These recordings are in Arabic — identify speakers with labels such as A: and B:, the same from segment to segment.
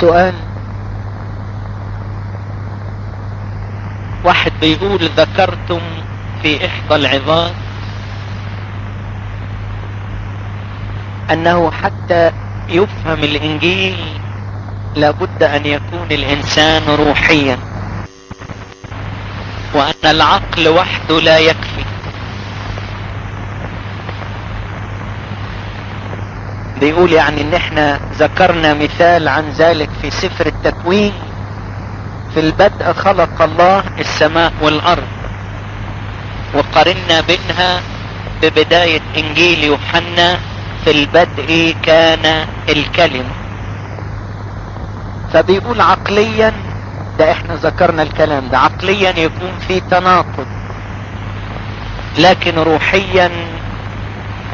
A: سؤال. واحد بيقول ذكرتم في إحدى العظات أنه حتى يفهم الإنجيل لابد أن يكون الإنسان روحيا. وأن العقل وحده لا يكفي. بيقول يعني إن إحنا ذكرنا مثال عن ذلك في سفر التكوين في البدء خلق الله السماء والأرض وقارنا بينها ببداية إنجيل يوحنا في البدء كان الكلمة. فبيقول عقليا ده إحنا ذكرنا الكلام ده عقليا يكون في تناقض لكن روحيا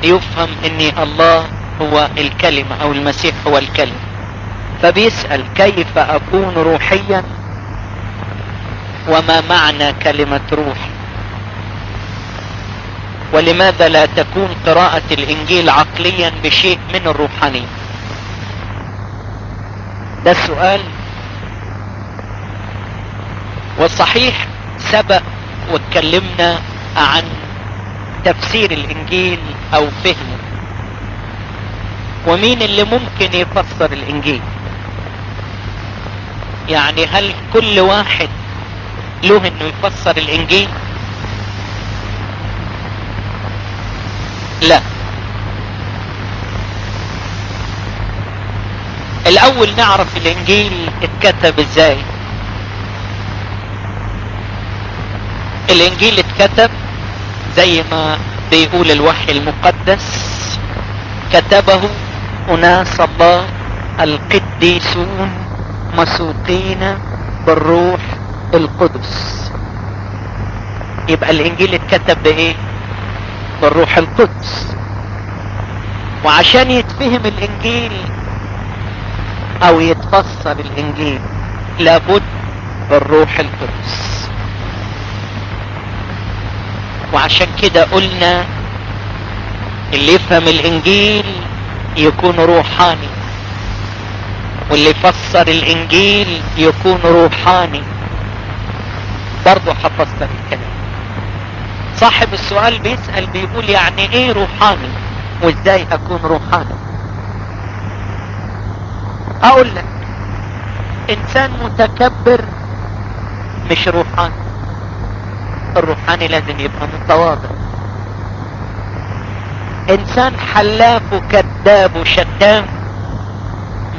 A: يفهم ان الله هو الكلمة أو المسيح هو الكلمة فبيسأل كيف أكون روحيا؟ وما معنى كلمة روح؟ ولماذا لا تكون قراءة الإنجيل عقليا بشيء من الروحانية ده السؤال والصحيح سبق واتكلمنا عن تفسير الإنجيل أو فهمه. ومين اللي ممكن يفسر الإنجيل؟ يعني هل كل واحد له إنه يفسر الإنجيل؟ لا. الأول نعرف الإنجيل اتكتب إزاي. الإنجيل اتكتب زي ما بيقول الوحي المقدس كتبه اناس الله القديسون مسوقين بالروح القدس. يبقى الإنجيل اتكتب بإيه؟ بالروح القدس. وعشان يتفهم الإنجيل أو يتفسر الإنجيل لابد بالروح القدس. وعشان كده قلنا اللي يفهم الإنجيل يكون روحاني. واللي يفسر الإنجيل يكون روحاني. برضه هفسر الكلام. صاحب السؤال بيسأل بيقول يعني إيه روحاني؟ وإزاي أكون روحاني؟ أقول لك إنسان متكبر مش روحاني. الروحاني لازم يبقى متواضع. إنسان حلاف وكذاب وشتام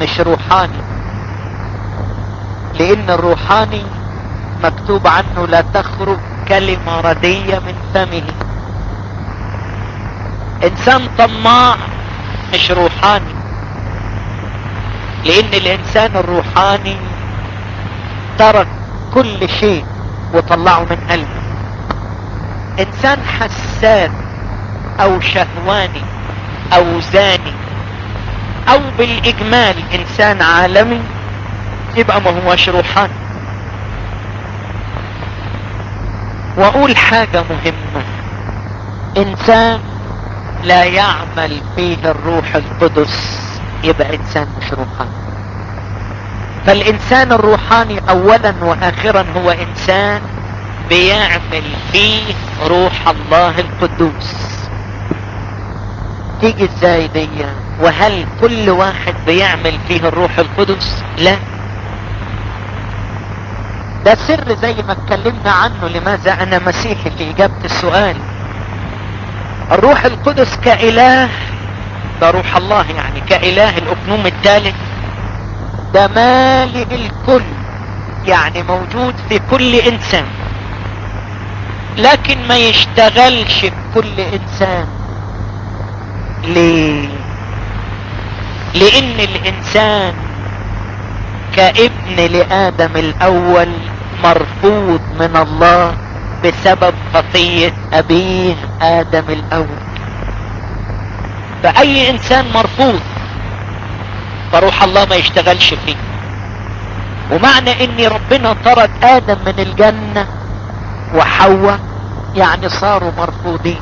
A: مش روحاني. لأن الروحاني مكتوب عنه لا تخرج كلمة ردية من فمه. إنسان طماع مش روحاني. لأن الإنسان الروحاني ترك كل شيء وطلعه من قلبه. إنسان حسان أو شهواني أو زاني أو بالإجمال إنسان عالمي يبقى ما هوش روحاني وأقول حاجة مهمة. إنسان لا يعمل فيه الروح القدس يبقى إنسان مش روحاني فالإنسان الروحاني اولا واخرا هو إنسان بيعمل فيه روح الله القدوس. تيجي إزاي دي؟ وهل كل واحد بيعمل فيه الروح القدس؟ لا. ده سر زي ما اتكلمنا عنه لماذا أنا مسيحي في إجابة السؤال. الروح القدس كإله ده روح الله يعني كإله الأقنوم الثالث. ده مالئ الكل يعني موجود في كل إنسان. لكن ما يشتغلش بكل إنسان. ليه؟ لأن الإنسان كابن لآدم الأول مرفوض من الله بسبب خطية أبيه آدم الأول. فأي إنسان مرفوض فروح الله ما يشتغلش فيه. ومعنى ان ربنا طرد آدم من الجنة وحواء يعني صاروا مرفوضين.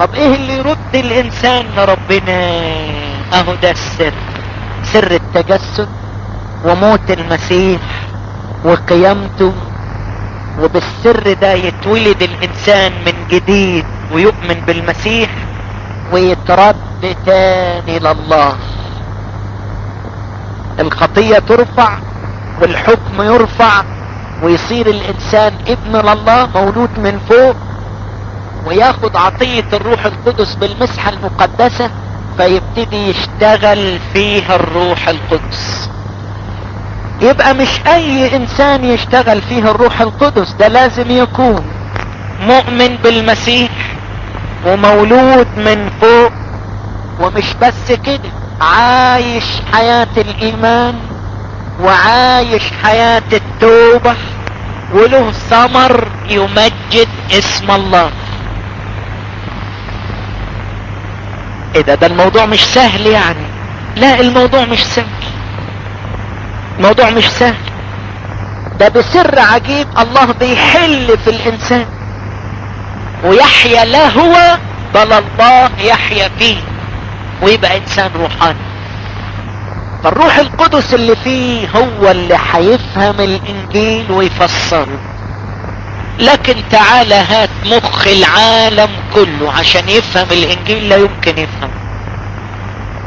A: طب إيه اللي يرد الإنسان لربنا؟ أهو ده السر. سر التجسد وموت المسيح وقيامته. وبالسر ده يتولد الإنسان من جديد ويؤمن بالمسيح ويترد تاني لله الخطية ترفع والحكم يرفع ويصير الإنسان ابن لله مولود من فوق. وياخد عطية الروح القدس بالمسحة المقدسة فيبتدي يشتغل فيها الروح القدس. يبقى مش أي إنسان يشتغل فيه الروح القدس ده لازم يكون مؤمن بالمسيح ومولود من فوق. ومش بس كده عايش حياة الإيمان وعايش حياة التوبة وله ثمر يمجد اسم الله. إيه ده ده الموضوع مش سهل يعني. لا الموضوع مش سهل. الموضوع مش سهل. ده بسر عجيب الله بيحل في الإنسان. ويحيا لا هو بل الله يحيا فيه. ويبقى إنسان روحاني. فالروح القدس اللي فيه هو اللي هيفهم الإنجيل ويفسره. لكن تعالى هات مخ العالم كله عشان يفهم الإنجيل لا يمكن يفهم.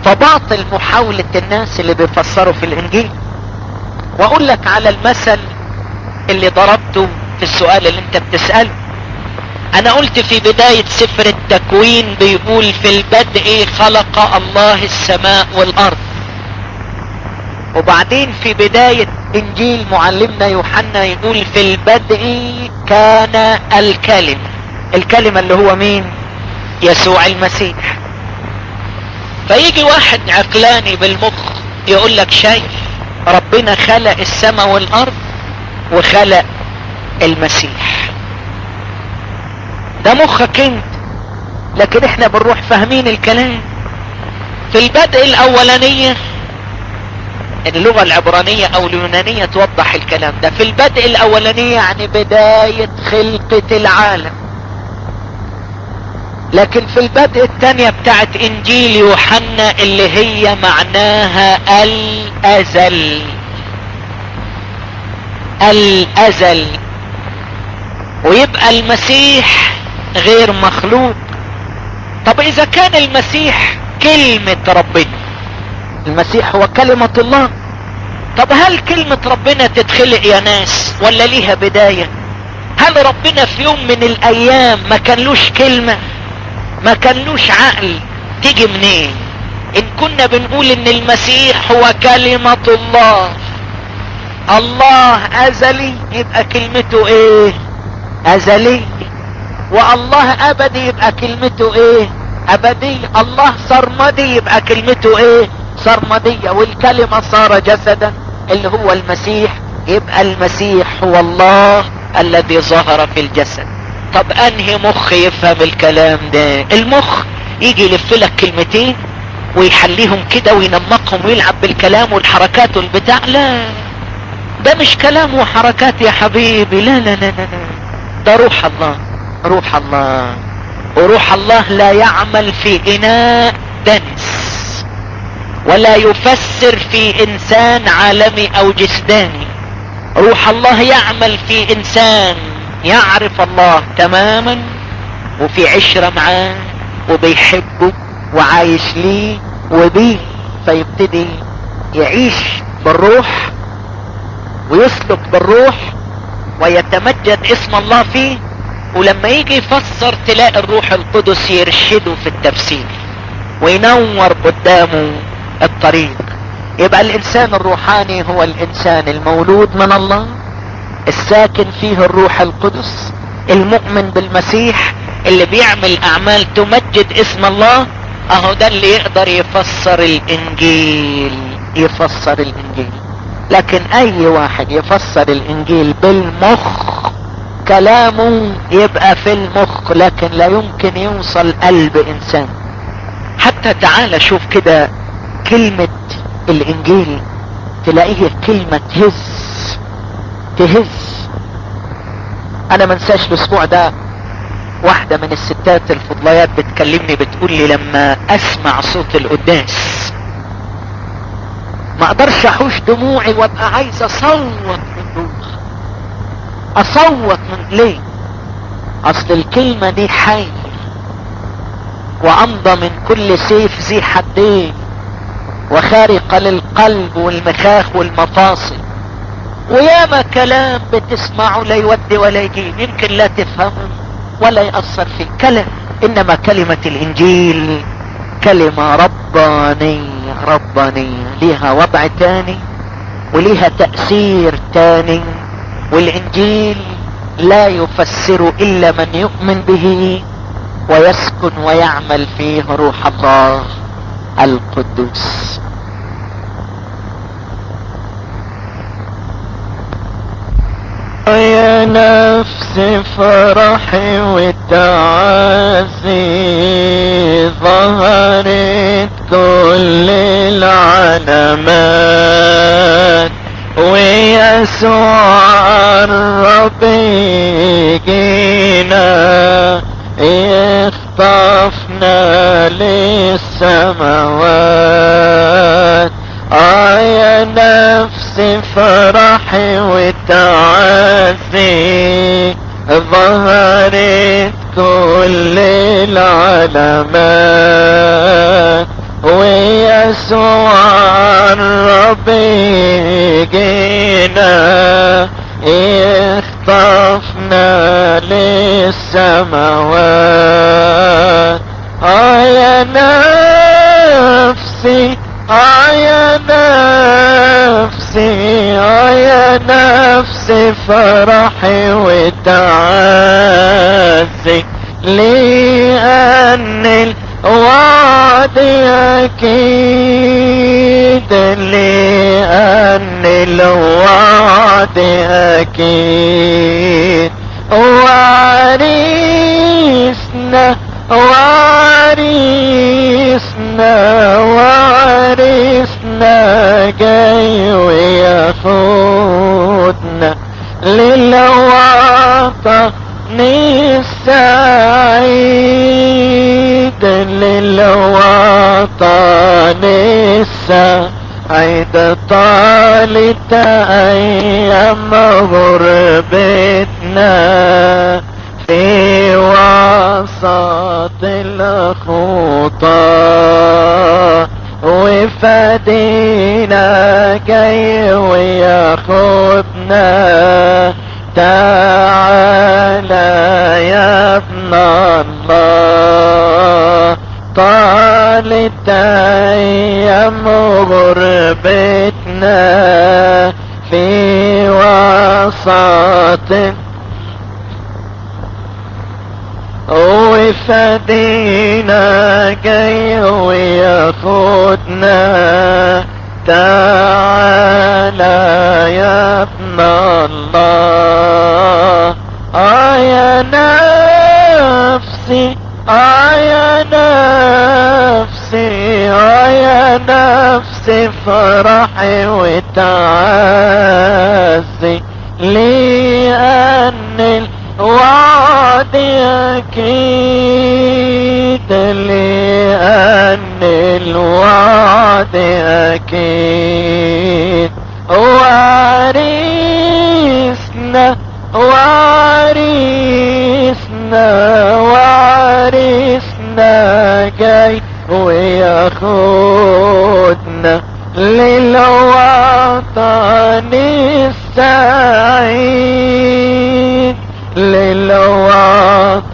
A: فباطل محاولة الناس اللي بيفسروا في الإنجيل. وأقول لك على المثل اللي ضربته في السؤال اللي انت بتسأله. أنا قلت في بداية سفر التكوين بيقول في البدء خلق الله السماء والأرض. وبعدين في بداية إنجيل معلمنا يوحنا يقول في البدء كان الكلمة الكلمة اللي هو مين؟ يسوع المسيح. فيجي واحد عقلاني بالمخ يقول لك شايف ربنا خلق السماء والأرض وخلق المسيح. ده مخك أنت. لكن إحنا بنروح فاهمين الكلام. في البدء الأولانية اللغة العبرانية أو اليونانية توضح الكلام ده. في البدء الاولانية يعني بداية خلقة العالم. لكن في البدء الثانية بتاعت إنجيل يوحنا اللي هي معناها الأزل. الأزل. ويبقى المسيح غير مخلوق. طب إذا كان المسيح كلمة ربنا المسيح هو كلمة الله. طب هل كلمة ربنا تتخلق يا ناس ولا ليها بداية؟ هل ربنا في يوم من الأيام ما كانلوش كلمة؟ ما كانلوش عقل؟ تيجي منين؟ إن كنا بنقول إن المسيح هو كلمة الله. الله أزلي. يبقى كلمته إيه؟ أزلي. والله أبدي يبقى كلمته إيه؟ أبدي. الله سرمدي يبقى كلمته إيه؟ سرمدية والكلمة صار جسدا اللي هو المسيح. يبقى المسيح هو الله الذي ظهر في الجسد. طب أنهي مخ يفهم الكلام ده؟ المخ يجي يلف لك كلمتين ويحليهم كده وينمقهم ويلعب بالكلام والحركات والبتاع. لا ده مش كلام وحركات يا حبيبي. لا لا لا لا, لا. ده روح الله روح الله. وروح الله لا يعمل في إناء دنس. ولا يفسر في إنسان عالمي أو جسداني روح الله يعمل في إنسان يعرف الله تماما وفي عشرة معاه وبيحبه وعايش ليه وبيه فيبتدي يعيش بالروح ويسلك بالروح ويتمجد اسم الله فيه. ولما يجي يفسر تلاقي الروح القدس يرشده في التفسير وينور قدامه الطريق. يبقى الإنسان الروحاني هو الإنسان المولود من الله الساكن فيه الروح القدس المؤمن بالمسيح اللي بيعمل أعمال تمجد اسم الله. أهو ده اللي يقدر يفسر الإنجيل يفسر الإنجيل. لكن أي واحد يفسر الإنجيل بالمخ كلامه يبقى في المخ لكن لا يمكن يوصل قلب إنسان. حتى تعال شوف كده كلمة الإنجيل تلاقيه كلمة تهز تهز. أنا منساش الأسبوع ده واحدة من الستات الفضليات بتكلمني بتقول لي لما أسمع صوت القداس
B: ما أقدرش أحوش دموعي وأبقى عايز أصوت من جوه. أصوت من ليه؟ أصل الكلمة دي حي وامضى من كل سيف ذي حدين. وخارقة للقلب والمخاخ والمفاصل. وياما كلام بتسمعه لا يودي ولا يجيب يمكن لا تفهمه ولا يأثر فيك كلام إنما كلمة الإنجيل كلمة ربانية ربانية ليها وضع تاني وليها تأثير تاني. والإنجيل لا يفسر إلا من يؤمن به ويسكن ويعمل فيه روح الله. القدوس
A: يا نفس فرحي والتعازي ظهرت كل العلامات ويسوع الرب جينا اخطفنا للسماوات آه يا نفسي فرحي وتعزي ظهرت كل العلامات. ويسوع الرب جينا اخطفنا للسماوات. آه يا نفسي يا نفسي يا نفسي فرحي وتعزي. لأن الوعد أكيد لأن الوعد أكيد. وعريسنا وعريسنا وعريسنا جاي وياخدنا للوطن السعيد للوطن السعيد. طالت أيام غربتنا. في وسط الخطى وفدينا جاي وياخدنا تعالى يا ابن الله طالت أيام غربتنا في وسط وفدينا جاي وياخدنا تعالى يا ابن الله آه يا نفسي آه يا نفسي آه يا نفسي فرحي وتعزي. لأن الوعد أكيد لأن الوعد أكيد وعريسنا وعريسنا وعريسنا جاي وياخدنا للوطن السعيد للوطن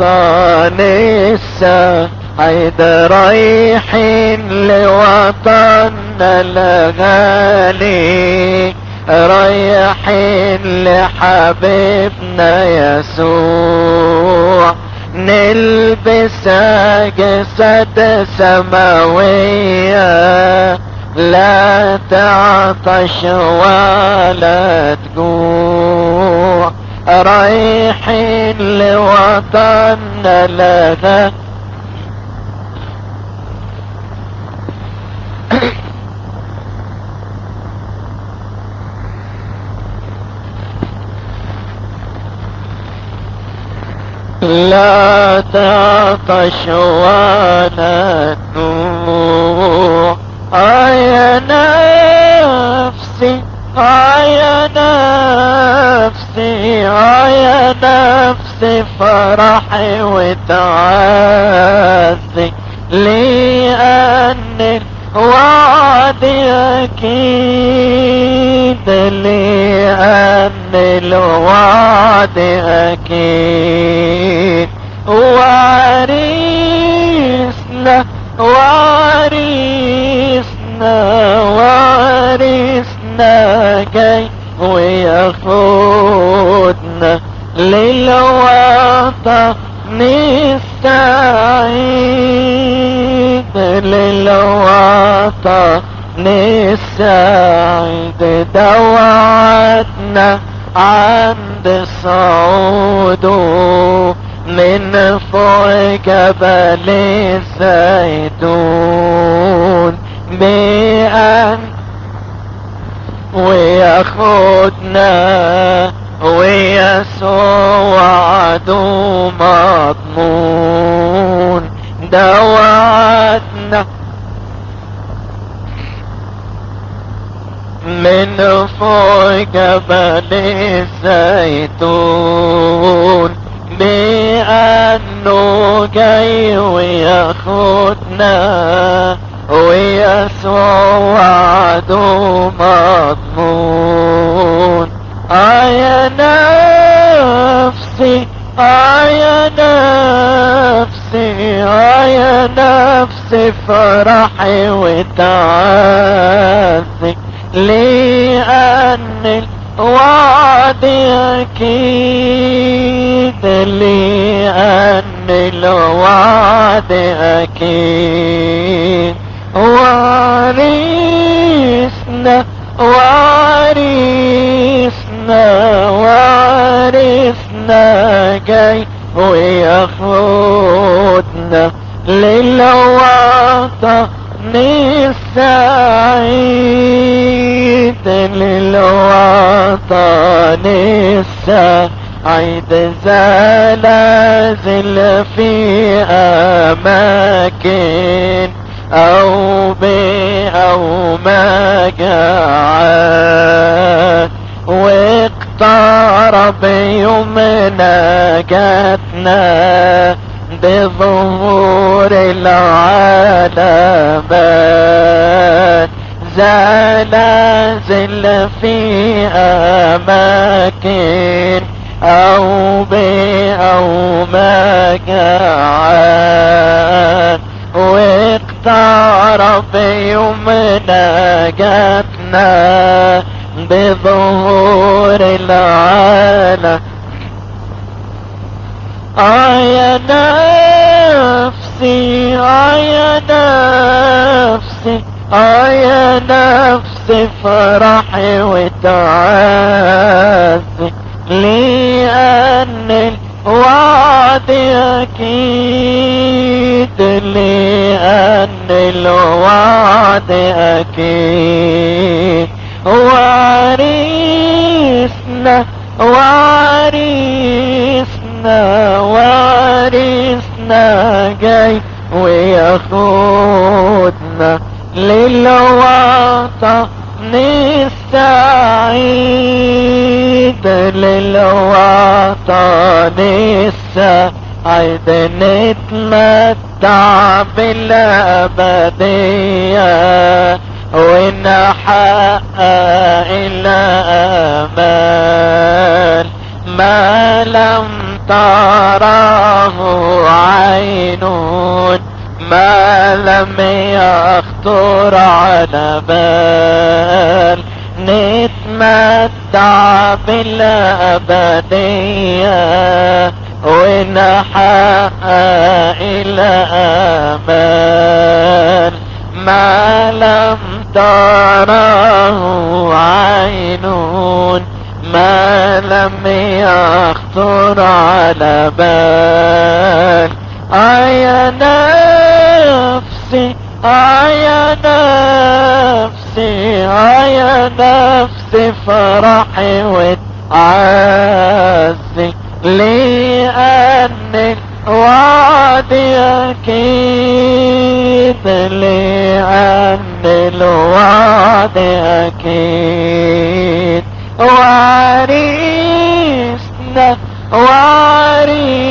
A: السعيد رايحين لوطننا الغالي رايحين لحبيبنا يسوع. نلبس جسد سماوية لا تعطش ولا تجوع. رايحين لوطننا لغا لا تعطش ولا تنوع يا نفسي يا نفسي يا نفسي فرحي وتعزي لأن الوعد أكيد لأن الوعد أكيد. وارثنا وارثنا وارثنا. جاي وياخدنا للوطن السعيد للوطن السعيد دوعتنا عند صعوده من فوق جبل الزيتون بأن وياخدنا ويسوع وعده مضمون دوعتنا من فوق جبل الزيتون. بأنه جاي وياخدنا ويسوع وعده مضمون آه يا نفسي آه يا نفسي آه يا نفسي فرحي وتعزي لأن الوعد أكيد لأن الوعد أكيد. وارثنا وارثنا وارثنا جاي وياخدنا للوطن السعيد للوطن السعيد. زلازل في أماكن أو بي أو مجاعات. واقترب يومنا جاتنا بظهور العالمات زلازل في أماكن أو بي أو مجاعات. واقترب يومنا جاتنا بظهور العالم. يا نفسي يا نفسي يا نفسي فرحي وتعزي لأن الوعد أكيد لأن الوعد أكيد. وارثنا وارثنا وارثنا جاي وياخدنا للوطن السعيد للوطن السعيد نتمتع بالأبدية ونحقق الأمان ما لم تراه عين ما لم يخطر على بال نتمتع بالأبدية ونحقق الأمان ما لم تراه عين ما لم يخطر على بال. آيا نفسي آيا نفسي آيا نفسي فرحي وتعزي. لأن الوعد أكيد لأن الوعد أكيد. وارثنا وارثنا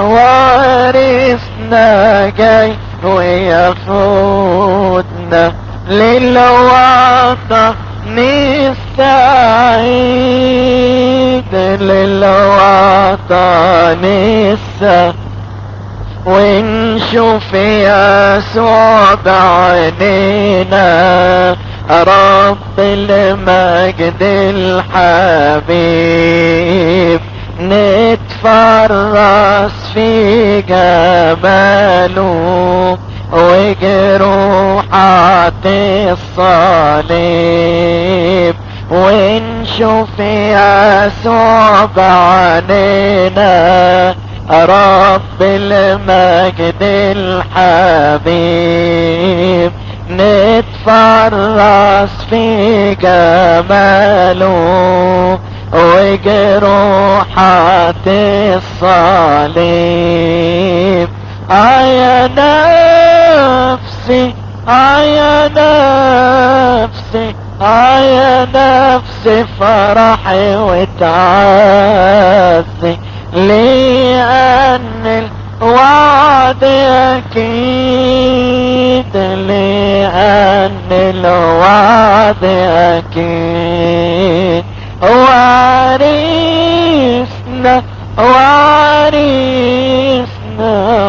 A: وارثنا جاي وياخدنا للوطن السعيد للوطن السعيد ونشوف يسوع بعينينا رب المجد الحبيب. نتفرس في جماله وجروحات الصليب ونشوف يسوع بعينينا رب المجد الحبيب. نتفرس في جماله وجروحات الصليب. يا نفسي يا نفسي يا نفسي فرحي وتعزي. لأن الوعد أكيد لأن الوعد أكيد. وارثنا وارثنا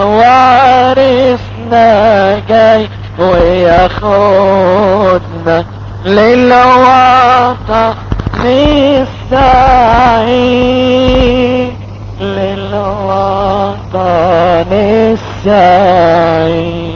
A: وارثنا. جاي وياخدنا للوطن السعيد. للوطن السعيد.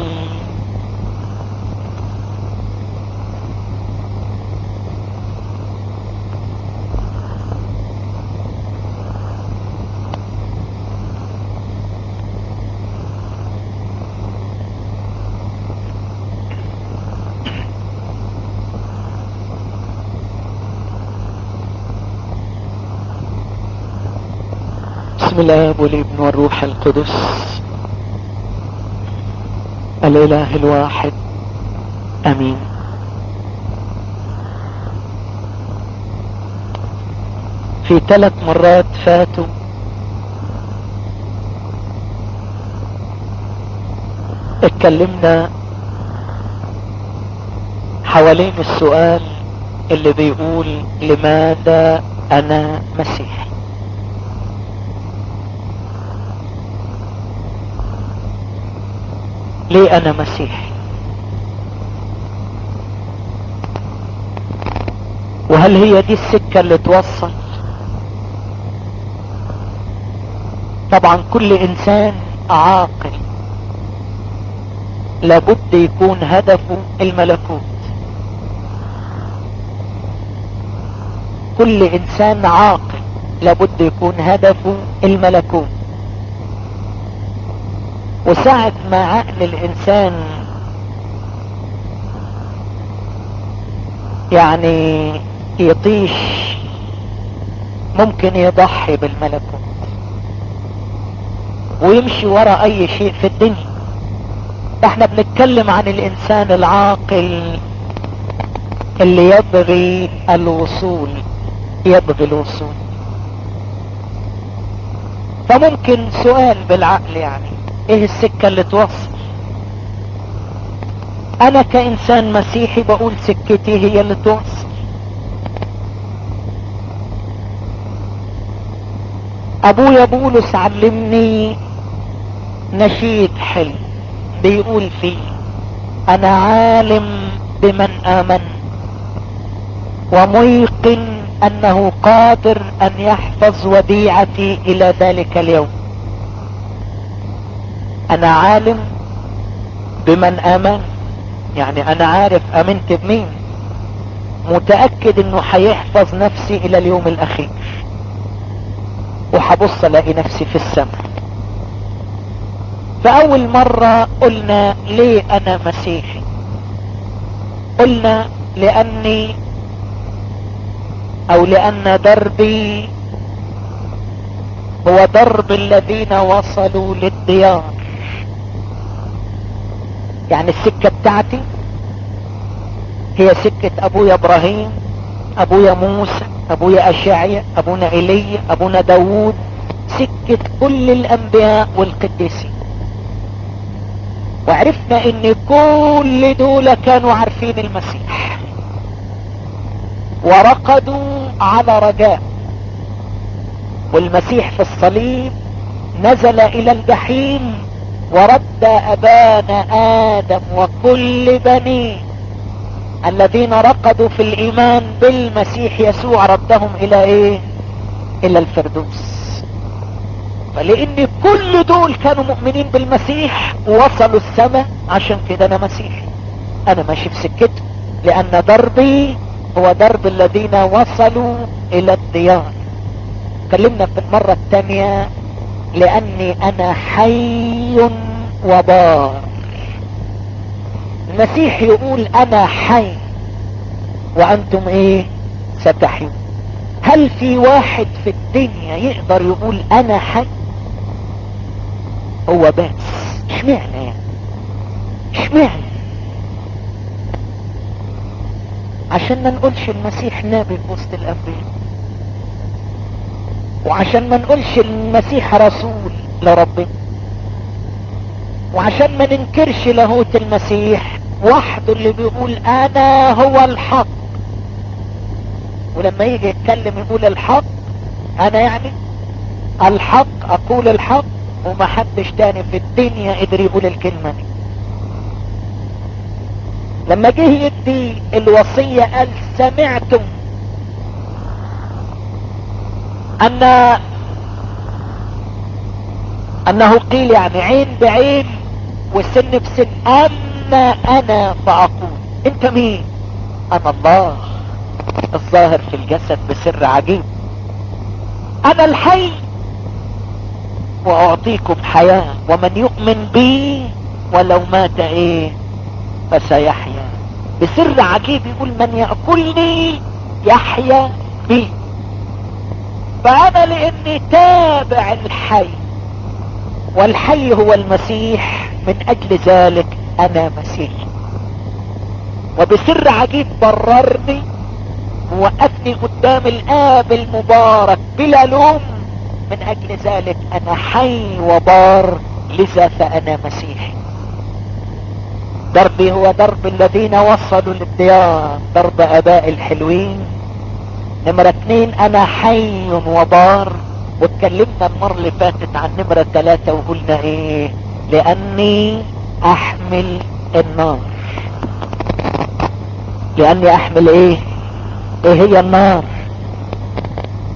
B: بسم الله والابن والروح القدس الإله الواحد آمين. في ثلاث مرات فاتوا اتكلمنا حوالين السؤال اللي بيقول لماذا أنا مسيحي؟ ليه أنا مسيحي. وهل هي دي السكة اللي توصل؟ طبعا كل إنسان عاقل. لابد يكون هدفه الملكوت. كل إنسان عاقل لابد يكون هدفه الملكوت. وساعة ما عقل الإنسان يعني يطيش ممكن يضحي بالملكوت ويمشي وراء أي شيء في الدنيا. إحنا بنتكلم عن الإنسان العاقل اللي يبغي الوصول يبغي الوصول. فممكن سؤال بالعقل يعني. إيه السكة اللي توصل؟ أنا كإنسان مسيحي بقول سكتي هي اللي توصل. أبويا بولس علمني نشيد حلو بيقول فيه أنا عالم بمن آمن وميقن أنه قادر أن يحفظ وديعتي إلى ذلك اليوم. أنا عالم بمن آمن. يعني أنا عارف أمنت بمين. متأكد إنه هيحفظ نفسي إلى اليوم الأخير. وهبص ألاقي نفسي في السماء. فأول مرة قلنا ليه أنا مسيحي؟ قلنا لأني أو لأن دربي هو درب الذين وصلوا للديار. يعني السكة بتاعتي
A: هي سكة أبويا إبراهيم أبويا موسى أبويا اشعيا أبونا إيليا أبونا داوود سكة كل الأنبياء والقديسين. وعرفنا إن كل دول كانوا عارفين المسيح. ورقدوا على رجاء. والمسيح في الصليب نزل إلى الجحيم ورد ابانا آدم وكل بنيه الذين رقدوا في الإيمان بالمسيح يسوع ردهم إلى إيه؟ إلى الفردوس. فلأن كل دول كانوا مؤمنين بالمسيح وصلوا السماء عشان كده أنا مسيحي. أنا ماشي في سكته لأن دربي هو درب الذين وصلوا إلى الديار. اتكلمنا في المرة الثانية لأني أنا حي وبار. المسيح يقول أنا حي وأنتم إيه؟ ستحيون. هل في واحد في الدنيا يقدر يقول أنا حي؟ هو بس. اشمعنى يعني؟ اشمعنى؟ عشان ما نقولش المسيح في وسط الانبياء وعشان ما نقولش المسيح رسول لربنا وعشان ما ننكرش لاهوت المسيح وحده اللي بيقول أنا هو الحق. ولما يجي يتكلم يقول الحق أنا يعني الحق أقول الحق وما حدش تاني في الدنيا قدر يقول الكلمة دي. لما جه يدي الوصية قال سمعتم. أن أنه قيل يعني عين بعين وسن بسن. أما أنا فأقول أنت مين؟ أنا الله. الظاهر في الجسد بسر عجيب. أنا الحي وأعطيكم حياة ومن يؤمن بي ولو مات إيه؟ فسيحيا. بسر عجيب يقول من يأكلني يحيا بي. فانا لاني تابع الحي والحي هو المسيح من أجل ذلك أنا مسيحي وبسر عجيب بررني ووقفني قدام الآب المبارك بلا لوم. من أجل ذلك أنا حي وبار لذا فأنا مسيحي دربي هو درب الذين وصلوا للديار درب أباء الحلوين. نمرة اتنين أنا حي وبار واتكلمنا المرة اللي فاتت عن نمرة ثلاثة وقلنا إيه؟ لأني أحمل النار. لأني أحمل إيه؟ إيه هي النار؟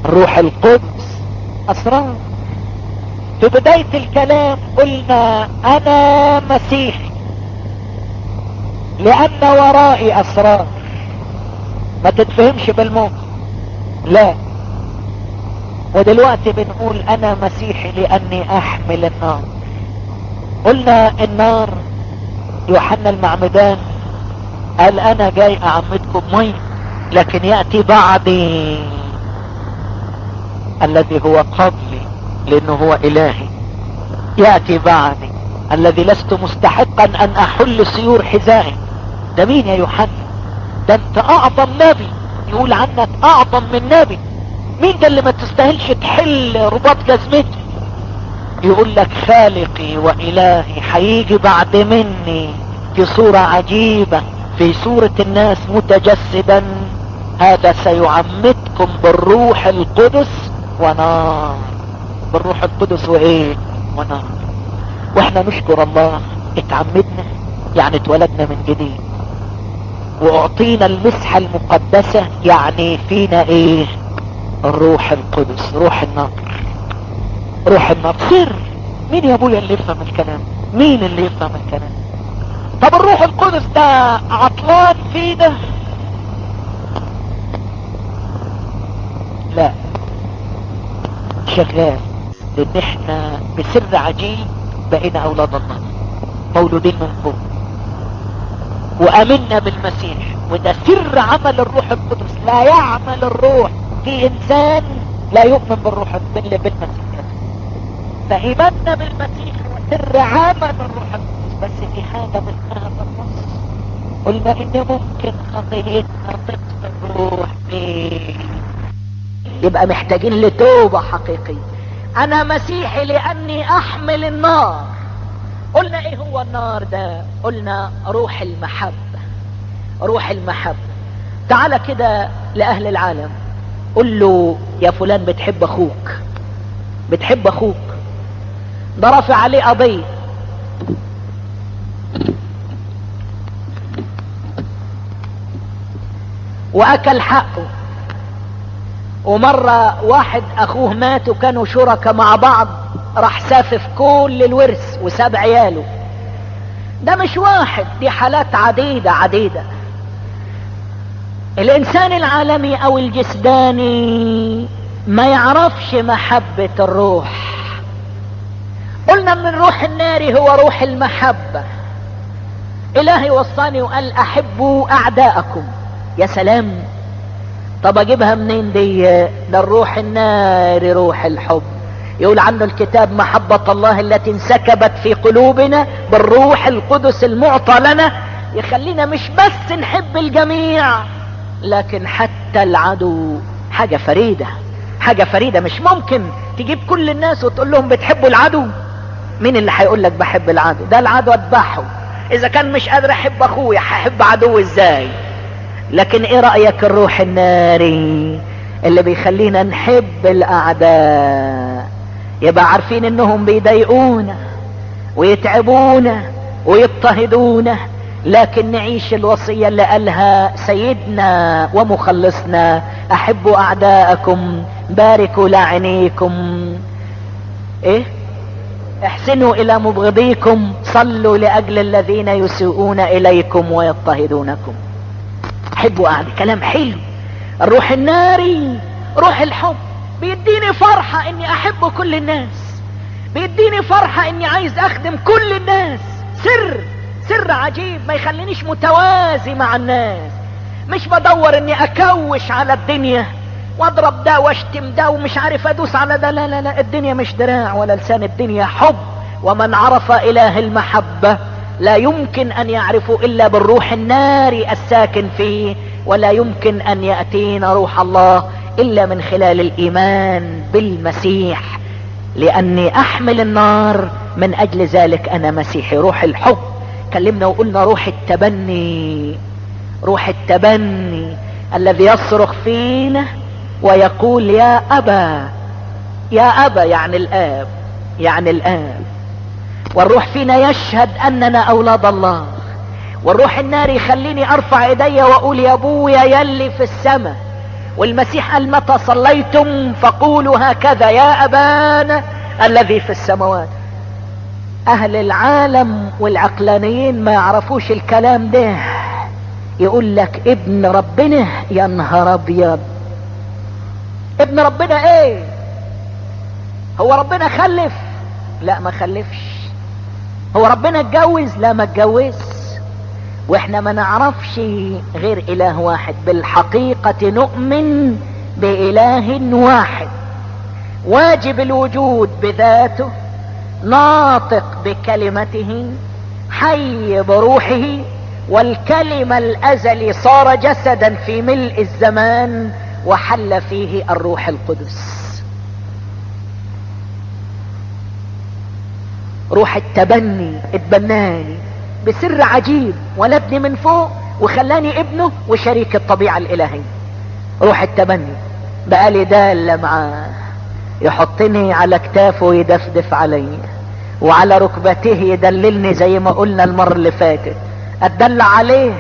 A: الروح القدس. أسرار. في بداية الكلام قلنا أنا مسيحي. لأن ورائي أسرار. ما تتفهمش بالموت لا. ودلوقتي بنقول أنا مسيحي لأني أحمل النار. قلنا النار يوحنا المعمدان قال أنا جاي أعمدكم مي لكن يأتي بعدي الذي هو قبلي لأنه هو إلهي. يأتي بعدي الذي لست مستحقا أن أحل سيور حذائي. ده مين يا يوحنا؟ ده أنت أعظم نبي. يقول عنك أعظم من نبي. مين ده اللي ما تستاهلش تحل رباط جزمتي؟ يقول لك خالقي وإلهي هيجي بعد مني في صورة عجيبة في صورة الناس متجسدا. هذا سيعمدكم بالروح القدس ونار. بالروح القدس وإيه؟ ونار. وإحنا نشكر الله اتعمدنا يعني اتولدنا من جديد. وأعطينا المسحة المقدسة يعني فينا إيه الروح القدس روح النار روح النار سر. مين يا أبويا اللي يفهم الكلام؟ مين اللي يفهم الكلام؟ طب الروح القدس ده عطلان فينا؟ لا. شغال. لأن إحنا بسر عجيب بقينا أولاد الله. مولودين من فوق. وامنا بالمسيح. وده سر عمل الروح القدس. لا يعمل الروح في إنسان لا يؤمن بالروح بالمسيح. فإيماننا بالمسيح هو سر عمل الروح القدس. بس في حاجة من هذا النص
B: قلنا إن ممكن خطيتنا تطفي الروح. فيه
A: يبقى محتاجين لتوبة حقيقية. أنا مسيحي لأني أحمل النار. قلنا إيه هو النار ده؟ قلنا روح المحبة روح المحبة تعال كده لأهل العالم. قل له يا فلان بتحب أخوك. بتحب أخوك. ده رافع عليه قضية. وأكل حقه. ومرة واحد أخوه مات وكانوا شركاء مع بعض. راح سافف كل الورث وساب عياله. ده مش واحد دي حالات عديدة عديدة. الإنسان العالمي أو الجسداني ما يعرفش محبة الروح. قلنا ان الروح الناري هو روح المحبة. إلهي وصاني وقال أحبوا أعداءكم. يا سلام. طب أجيبها منين دي؟ ده الروح الناري روح الحب. يقول عنه الكتاب محبة الله التي انسكبت في قلوبنا بالروح القدس المعطى لنا يخلينا مش بس نحب الجميع لكن حتى العدو حاجة فريدة حاجة فريدة مش ممكن تجيب كل الناس وتقول لهم بتحبوا العدو. مين اللي هيقول لك بحب العدو؟ ده العدو أذبحه. إذا كان مش قادر أحب أخويا هحب عدو إزاي؟ لكن إيه رأيك الروح الناري اللي بيخلينا نحب الأعداء؟ يبقى عارفين إنهم بيضايقونا ويتعبونا ويضطهدونا لكن نعيش الوصية اللي قالها سيدنا ومخلصنا أحبوا أعداءكم باركوا لاعنيكم إيه؟ احسنوا إلى مبغضيكم صلوا لأجل الذين يسيئون إليكم ويضطهدونكم. حبوا أعداء كلام حلو. الروح الناري روح الحب. بيديني فرحة إني أحب كل الناس. بيديني فرحة إني عايز أخدم كل الناس. سر سر عجيب ما يخلينيش متوازي مع الناس. مش بدور إني أكوش على الدنيا وأضرب ده وأشتم ده ومش عارف أدوس على ده. لا لا لا الدنيا مش دراع ولا لسان الدنيا حب. ومن عرف إله المحبة لا يمكن أن يعرفه إلا بالروح الناري الساكن فيه. ولا يمكن أن يأتينا روح الله إلا من خلال الإيمان بالمسيح. لأني أحمل النار من أجل ذلك أنا مسيحي روح الحب. كلمنا وقلنا روح التبني. روح التبني الذي يصرخ فينا ويقول يا أبا يا أبا يعني الآب يعني الآب. والروح فينا يشهد أننا أولاد الله. والروح النار يخليني أرفع إيدي وأقول يا أبويا يلي في السماء. والمسيح قال متى صليتم؟ فقولوا هكذا يا أبانا الذي في السماوات. أهل العالم والعقلانيين ما يعرفوش الكلام ده. يقول لك ابن ربنا يا نهار أبيض. ابن ربنا إيه؟ هو ربنا خلف؟ لا ما خلفش. هو ربنا اتجوز؟ لا ما اتجوز وإحنا ما نعرفش غير إله واحد بالحقيقة نؤمن بإله واحد. واجب الوجود بذاته ناطق بكلمته حي بروحه والكلمة الازلي صار جسدا في ملء الزمان وحل فيه الروح القدس. روح التبني اتبناني. بسر عجيب ولدني من فوق وخلاني ابنه وشريك الطبيعة الالهية روح التبني. بقالي دالة معاه. يحطني على كتافه ويدفدف علي. وعلى ركبته يدللني زي ما قلنا المرة اللي فاتت. اتدلع عليه.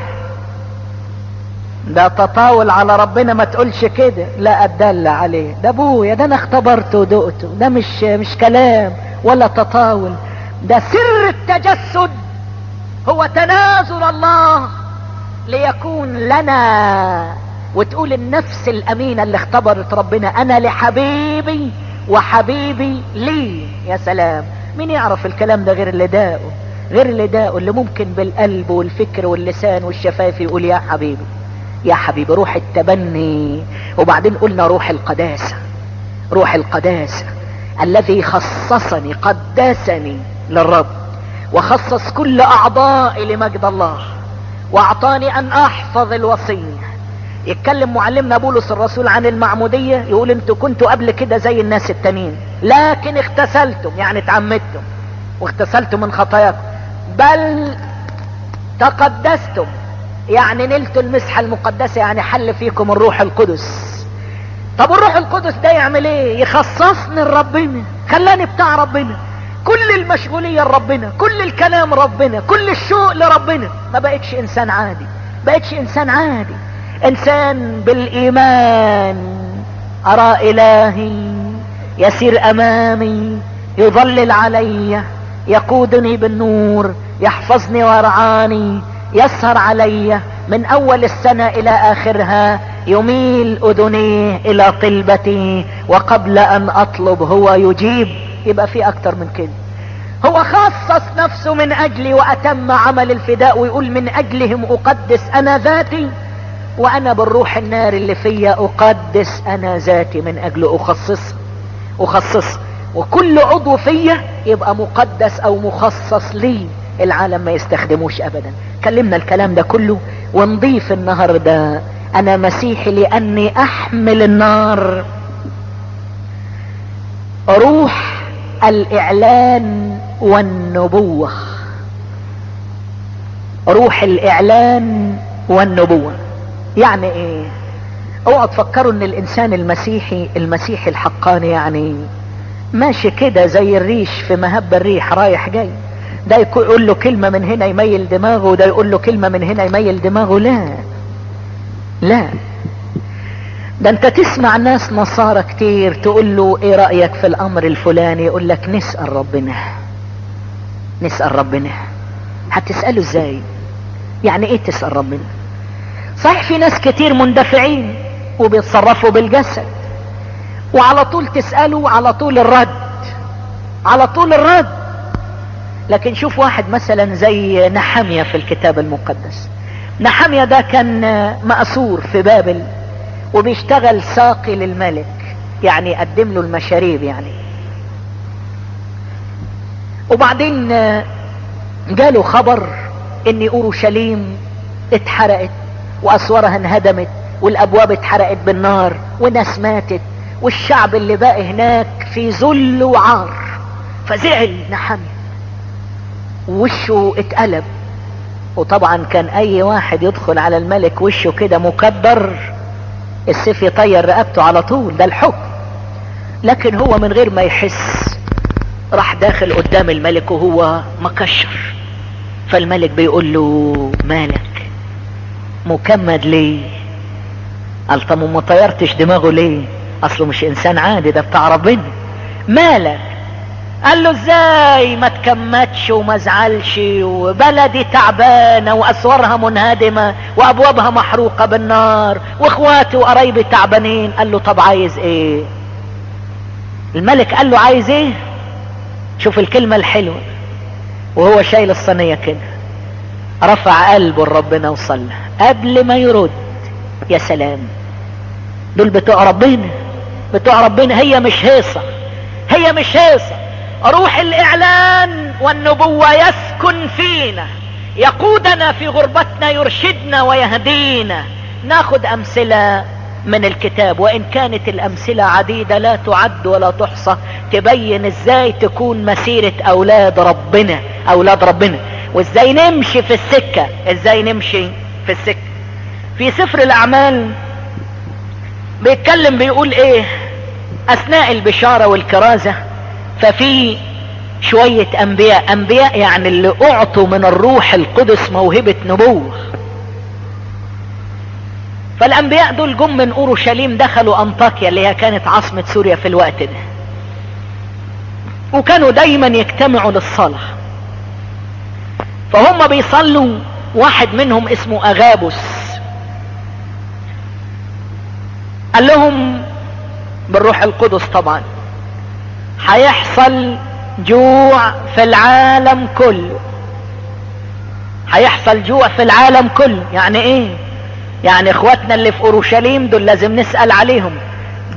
A: ده تطاول على ربنا ما تقولش كده. لا اتدلع عليه. ده أبويا ده أنا اختبرته ودقته. ده مش مش كلام ولا تطاول. ده سر التجسد. هو تنازل الله ليكون لنا وتقول النفس الأمينة اللي اختبرت ربنا أنا لحبيبي وحبيبي لي. يا سلام. مين يعرف الكلام ده غير اللي داقه؟ غير اللي داقه اللي ممكن بالقلب والفكر واللسان والشفايف يقول يا حبيبي يا حبيبي روح التبني. وبعدين قلنا روح القداسة. روح القداسة. الذي خصصني قدسني للرب. وخصص كل أعضائي لمجد الله. وأعطاني أن أحفظ الوصية. يتكلم معلمنا بولس الرسول عن المعمودية يقول أنتوا كنتوا قبل كده زي الناس التانيين. لكن اغتسلتم يعني اتعمدتم واغتسلتم من خطاياكم. بل تقدستم يعني نلتوا المسحة المقدسة يعني حل فيكم الروح القدس. طب الروح القدس ده يعمل إيه؟ يخصصني لربنا خلاني بتاع ربنا. كل المشغولية لربنا كل الكلام ربنا كل الشوق لربنا. ما بقتش إنسان عادي بقتش إنسان عادي. إنسان بالإيمان. أرى إلهي يسير أمامي يظلل علي يقودني بالنور يحفظني ويرعاني يسهر علي. من أول السنة إلى آخرها يميل اذنيه إلى طلبتي وقبل أن أطلب هو يجيب. يبقى في أكتر من كده هو خصص نفسه من أجلي وأتم عمل الفداء ويقول من أجلهم أقدس أنا ذاتي وأنا بالروح النار اللي فيا أقدس أنا ذاتي من أجل اخصصها اخصصها وكل عضو فيا يبقى مقدس أو مخصص لي. العالم ما يستخدموش ابدا. كلمنا الكلام ده كله ونضيف النهارده أنا مسيحي لأني أحمل النار. روح الإعلان والنبوة. روح الإعلان والنبوة. يعني إيه؟ اوعى تفكروا إن الإنسان المسيحي المسيحي الحقاني يعني ماشي كده زي الريش في مهب الريح رايح جاي. ده يقول له كلمة من هنا يميل دماغه وده يقول له كلمة من هنا يميل دماغه. لا. لا. ده انت تسمع ناس نصارى كتير تقول له إيه رأيك في الأمر الفلاني؟ يقول لك نسأل ربنا. نسأل ربنا. هتسأله إزاي؟ يعني إيه تسأل ربنا؟ صحيح في ناس كتير مندفعين وبيتصرفوا بالجسد. وعلى طول تسأله على طول الرد. على طول الرد. لكن شوف واحد مثلا زي نحمية في الكتاب المقدس. نحمية ده كان مأسور في بابل. وبيشتغل ساقي للملك يعني يقدم له المشاريب يعني. وبعدين جاله خبر إن أورشليم اتحرقت وأسوارها انهدمت والأبواب اتحرقت بالنار وناس ماتت والشعب اللي باقي هناك في ذل وعار. فزعل نحمية وشه اتقلب. وطبعا كان أي واحد يدخل على الملك وشه كده مكبر. السيف يطير رقبته على طول ده الحكم. لكن هو من غير ما يحس راح داخل قدام الملك وهو مكشر. فالملك بيقول له مالك؟ مكمد ليه؟ قال طب ما طيرتش دماغه ليه؟ أصله مش إنسان عادي ده بتاع ربنا. مالك؟ قال له إزاي ما تكمتش وما زعلش؟ وبلدي تعبانة وأسوارها منهدمة وأبوابها محروقة بالنار وإخواتي وقرايبي تعبانين. قال له طب عايز إيه؟ الملك قال له عايز إيه؟ شوف الكلمة الحلوة. وهو شايل الصينية كده. رفع قلبه لربنا وصلى. قبل ما يرد يا سلام. دول بتوع ربنا. بتوع ربنا. هي مش هيصة. هي مش هيصة. روح الإعلان والنبوة يسكن فينا. يقودنا في غربتنا يرشدنا ويهدينا. ناخد أمثلة من الكتاب وإن كانت الأمثلة عديدة لا تعد ولا تحصى. تبين إزاي تكون مسيرة أولاد ربنا أولاد ربنا. وإزاي نمشي في السكة. إزاي نمشي في السكة. في سفر الأعمال بيتكلم بيقول إيه؟ أثناء البشارة والكرازة ففي شوية أنبياء أنبياء يعني اللي أعطوا من الروح القدس موهبة نبوة. فالأنبياء دول جم من أورشليم دخلوا أنطاكيا اللي هي كانت عاصمة سوريا في الوقت ده. وكانوا دايما يجتمعوا للصلاة. فهم بيصلوا واحد منهم اسمه اغابس قال لهم بالروح القدس طبعا. هيحصل جوع في العالم كله هيحصل جوع في العالم كله يعني إيه؟ يعني إخواتنا اللي في أورشليم دول لازم نسأل عليهم.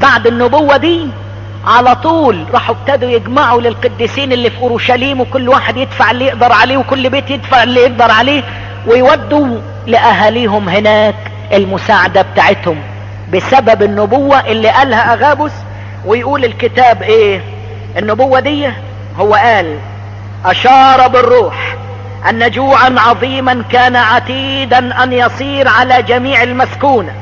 A: بعد النبوة دي على طول راحوا ابتدوا يجمعوا للقديسين اللي في أورشليم وكل واحد يدفع اللي يقدر عليه وكل بيت يدفع اللي يقدر عليه ويودوا لأهاليهم هناك المساعدة بتاعتهم بسبب النبوة اللي قالها اغابس ويقول الكتاب إيه؟ النبوة دي هو قال أشار بالروح أن جوعا عظيما كان عتيدا أن يصير على جميع المسكونة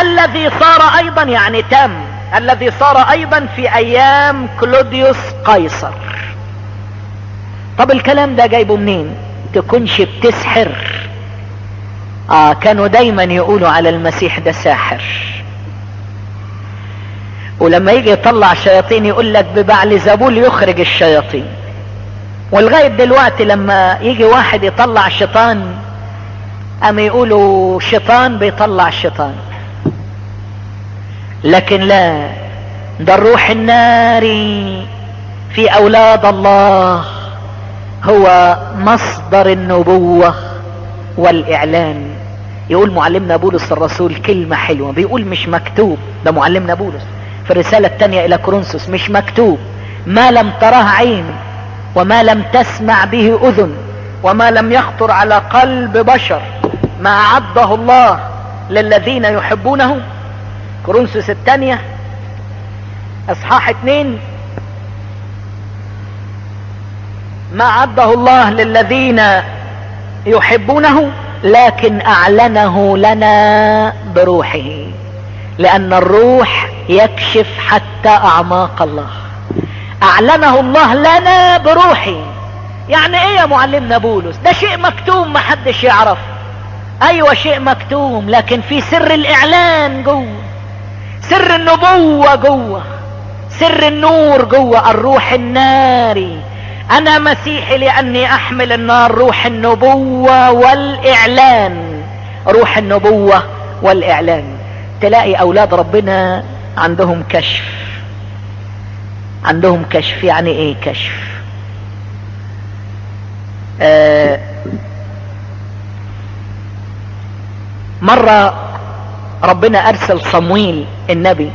A: الذي صار أيضا يعني تم الذي صار أيضا في أيام كلوديوس قيصر. طب الكلام ده جايبه منين؟ تكونش بتسحر. آه كانوا دايما يقولوا على المسيح ده ساحر. ولما يجي يطلع شياطين يقول لك ببعل زبول يخرج الشياطين. ولغاية دلوقتي لما يجي واحد يطلع شيطان أما يقولوا شيطان بيطلع شيطان. لكن لا ده الروح الناري في أولاد الله هو مصدر النبوة والإعلان. يقول معلمنا بولس الرسول كلمة حلوة بيقول مش مكتوب ده معلمنا بولس. في الرسالة التانية إلى كورنثوس مش مكتوب. ما لم تراه عين وما لم تسمع به أذن وما لم يخطر على قلب بشر ما أعده الله للذين يحبونه. كورنثوس الثانية إصحاح اتنين ما عده الله للذين يحبونه لكن أعلنه لنا بروحه. لأن الروح يكشف حتى أعماق الله. أعلنه الله لنا بروحه يعني إيه يا معلمنا بولس ده شيء مكتوم محدش يعرف. أيوه شيء مكتوم لكن في سر الإعلان جوه. سر النبوة جوه. سر النور جوه الروح الناري. أنا مسيحي لأني أحمل النار روح النبوة والإعلان. روح النبوة والإعلان. تلاقي أولاد ربنا عندهم كشف. عندهم كشف. يعني إيه كشف؟ آه مرة ربنا أرسل صمويل النبي.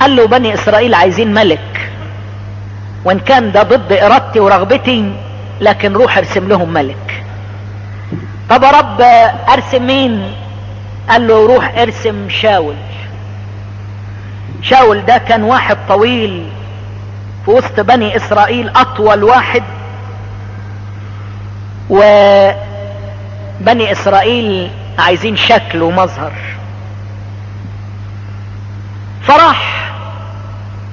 A: قال له بني إسرائيل عايزين ملك. وإن كان ده ضد إرادتي ورغبتي لكن روح ارسم لهم ملك. طب يا رب أرسم مين؟ قال له روح ارسم شاول. شاول ده كان واحد طويل في وسط بني إسرائيل أطول واحد. وبني إسرائيل عايزين شكل ومظهر. فراح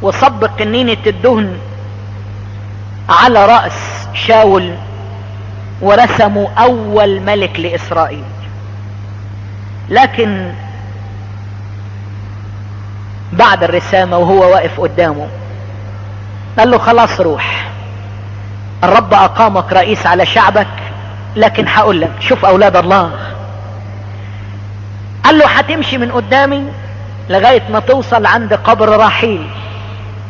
A: وصب قنينة الدهن على رأس شاول ورسموا أول ملك لإسرائيل. لكن بعد الرسامة وهو واقف قدامه قال له خلاص روح الرب أقامك رئيس على شعبك لكن هقول لك شوف أولاد الله. قال له هتمشي من قدامي لغاية ما توصل عند قبر رحيل.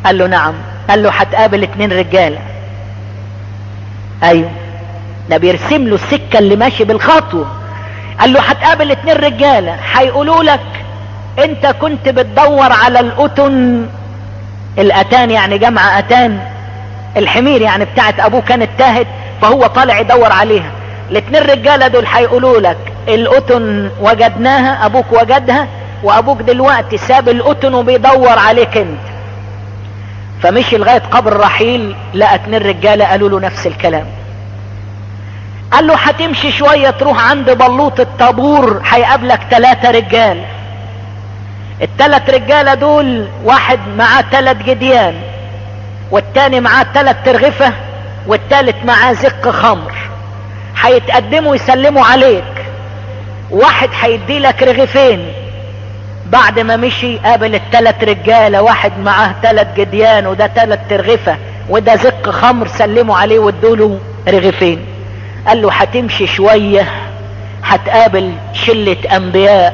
A: قال له نعم. قال له هتقابل اتنين رجالة. أيوه. ده بيرسم له السكة اللي ماشي بالخطوة. قال له هتقابل اتنين رجالة. هيقولوا لك انت كنت بتدور على الأتن الأتان يعني جمع أتان الحمير يعني بتاعت أبوه كانت تاهت فهو طالع يدور عليها. الاتنين رجالة دول هيقولوا لك القطن وجدناها أبوك وجدها وأبوك دلوقتي ساب القطن وبيدور عليك انت. فمشي لغاية قبر رحيل لقى اتنين رجالة قالوا له نفس الكلام. قال له هتمشي شوية تروح عند بلوط الطابور هيقابلك تلاتة رجال. التلات رجالة دول واحد معاه تلات جديان والتاني معاه تلات ترغفة والتالت معاه زق خمر. هيتقدموا يسلموا عليك. واحد هيدي لك رغيفين. بعد ما مشي قابل التلات رجالة واحد معاه تلات جديان وده تلات ترغفة وده زق خمر سلموا عليه وادوله رغيفين. قال له هتمشي شوية هتقابل شلة أنبياء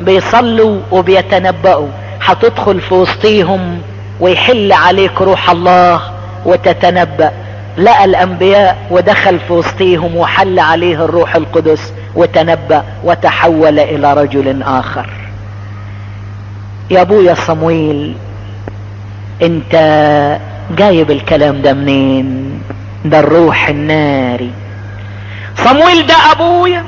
A: بيصلوا وبيتنبأوا هتدخل في وسطيهم ويحل عليك روح الله وتتنبأ. لقى الأنبياء ودخل في وسطيهم وحل عليه الروح القدس وتنبأ وتحول إلى رجل آخر. يا أبويا صمويل أنت جايب الكلام ده منين؟ ده الروح الناري. صمويل ده ابويا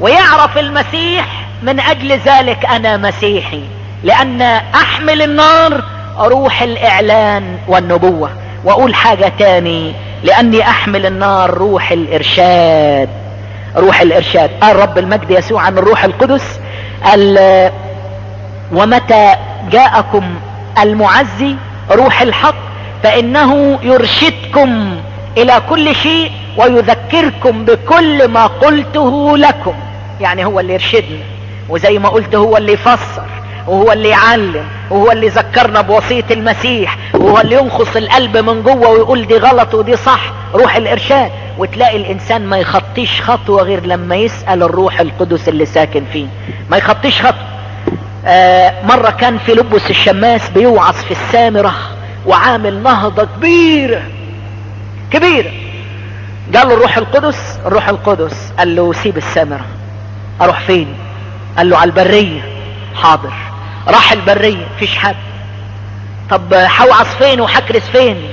A: ويعرف المسيح من أجل ذلك أنا مسيحي لأن أحمل النار روح الإعلان والنبوة. وأقول حاجة تاني لأني أحمل النار روح الإرشاد. روح الإرشاد. قال رب المجد يسوع عن الروح القدس قال ومتى جاءكم المعزي روح الحق فإنه يرشدكم إلى كل شيء ويذكركم بكل ما قلته لكم. يعني هو اللي يرشدنا وزي ما قلت هو اللي يفسر وهو اللي يعلم وهو اللي يذكرنا بوصية المسيح وهو اللي ينخص القلب من جوه ويقول دي غلط ودي صح روح الإرشاد. وتلاقي الإنسان ما يخطيش خطوة غير لما يسأل الروح القدس اللي ساكن فيه. ما يخطيش خطوة. آه مرة كان في لبس الشماس بيوعظ في السامرة وعامل نهضة كبيرة كبيرة. قال له الروح القدس الروح القدس. قال له سيب السامرة أروح فين؟ قال له على البرية. حاضر. راح البرية. فيش حد. طب حوعص فين وحكرس فين؟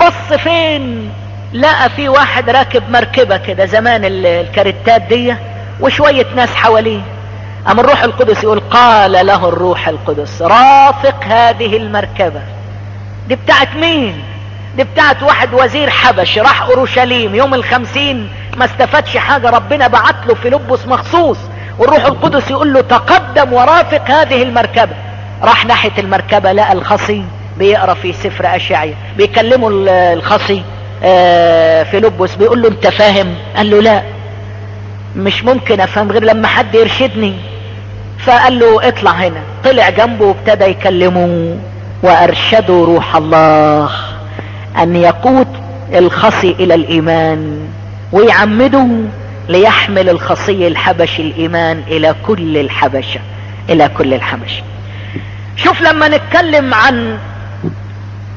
A: بص فين؟ لقى في واحد راكب مركبة كده زمان الكاريتات دي وشوية ناس حواليه. اما الروح القدس يقول قال له الروح القدس رافق هذه المركبة. دي بتاعت مين؟ دي بتاعت واحد وزير حبش راح اورشليم يوم الخمسين ما استفادش حاجة ربنا بعت له في لبس مخصوص والروح القدس يقول له تقدم ورافق هذه المركبة. راح ناحية المركبة لقى الخصي بيقرأ في سفر اشعيا بيكلمه الخصي في لبس بيقول له انت فاهم؟ قال له لا. مش ممكن أفهم غير لما حد يرشدني. فقال له اطلع هنا. طلع جنبه وابتدى يكلمه وارشده روح الله. أن يقود الخصي إلى الإيمان ويعمده ليحمل الخصي الحبشي الإيمان إلى كل الحبشة إلى كل الحبشة. شوف لما نتكلم عن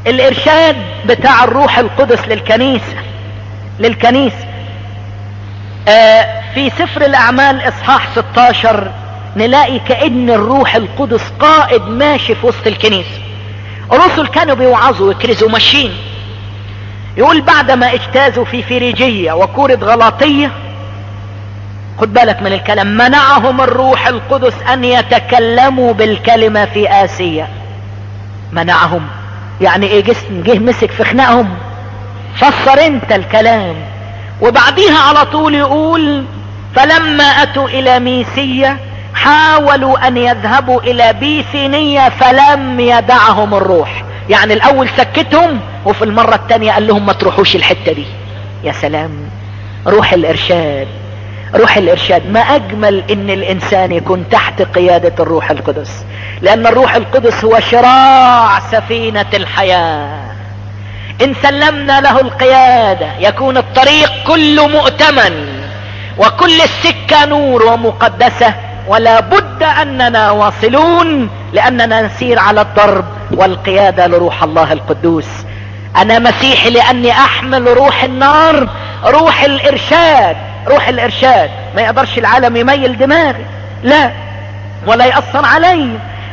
A: الإرشاد بتاع الروح القدس للكنيسة للكنيسة. آه في سفر الأعمال إصحاح 16 نلاقي كأن الروح القدس قائد ماشي في وسط الكنيسة. الرسل كانوا بيوعظوا ويكرزوا ماشيين. يقول بعدما اجتازوا في فيريجية وكورة غلاطية خد بالك من الكلام منعهم الروح القدس أن يتكلموا بالكلمة في آسيا. منعهم. يعني إيه جسم جه مسك في خناقهم. فسر أنت الكلام. وبعديها على طول يقول فلما أتوا إلى ميسية حاولوا أن يذهبوا إلى بيثينية فلم يدعهم الروح. يعني الأول سكتهم وفي المرة التانية قال لهم ما تروحوش الحتة دي. يا سلام روح الإرشاد روح الإرشاد. ما أجمل إن الإنسان يكون تحت قيادة الروح القدس لأن الروح القدس هو شراع سفينة الحياة. إن سلمنا له القيادة يكون الطريق كله مؤتمن وكل السكة نور ومقدسة ولا بد أننا واصلون لأننا نسير على الضرب. والقيادة لروح الله القدوس. أنا مسيحي لأني أحمل روح النار روح الإرشاد روح الإرشاد. ما يقدرش العالم يميل دماغي. لا ولا يأثر علي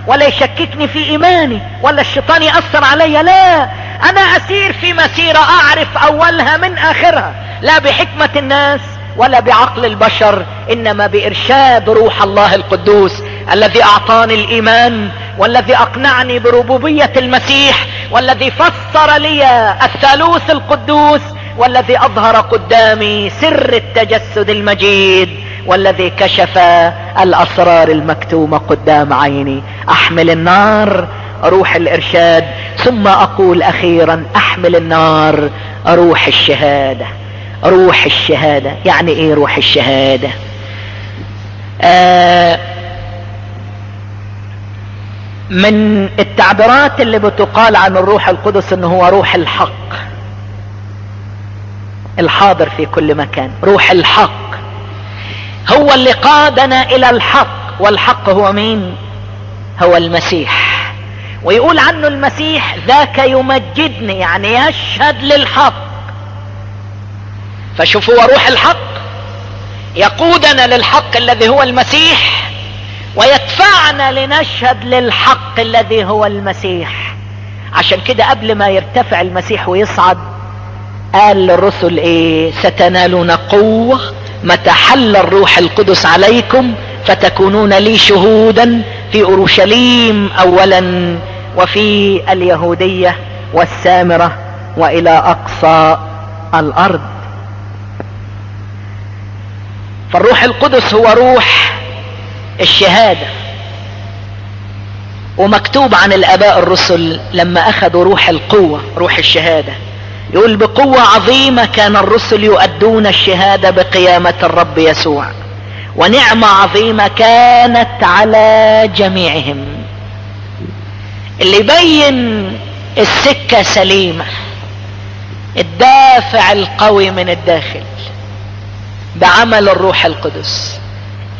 A: ولا يشككني في إيماني ولا الشيطان يأثر علي لا. أنا أسير في مسيرة أعرف أولها من آخرها. لا بحكمة الناس ولا بعقل البشر إنما بإرشاد روح الله القدوس الذي أعطاني الإيمان والذي أقنعني بربوبية المسيح والذي فسر لي الثالوث القدوس والذي أظهر قدامي سر التجسد المجيد والذي كشف الأسرار المكتومة قدام عيني. أحمل النار روح الإرشاد ثم أقول أخيرا أحمل النار روح الشهادة. روح الشهادة يعني إيه روح الشهادة؟ آه من التعبيرات اللي بتقال عن الروح القدس إنه هو روح الحق. الحاضر في كل مكان روح الحق. هو اللي قادنا إلى الحق والحق هو مين؟ هو المسيح. ويقول عنه المسيح ذاك يمجدني يعني يشهد للحق. فشوف هو روح الحق؟ يقودنا للحق الذي هو المسيح. ويدفعنا لنشهد للحق الذي هو المسيح. عشان كده قبل ما يرتفع المسيح ويصعد قال للرسل إيه؟ ستنالون قوة متى حل الروح القدس عليكم فتكونون لي شهودا في أورشليم اولا وفي اليهودية والسامرة وإلى أقصى الأرض. فالروح القدس هو روح الشهادة ومكتوب عن الآباء الرسل لما أخذوا روح القوة روح الشهادة. يقول بقوة عظيمة كان الرسل يؤدون الشهادة بقيامة الرب يسوع. ونعمة عظيمة كانت على جميعهم. اللي يبين السكة سليمة الدافع القوي من الداخل بعمل الروح القدس.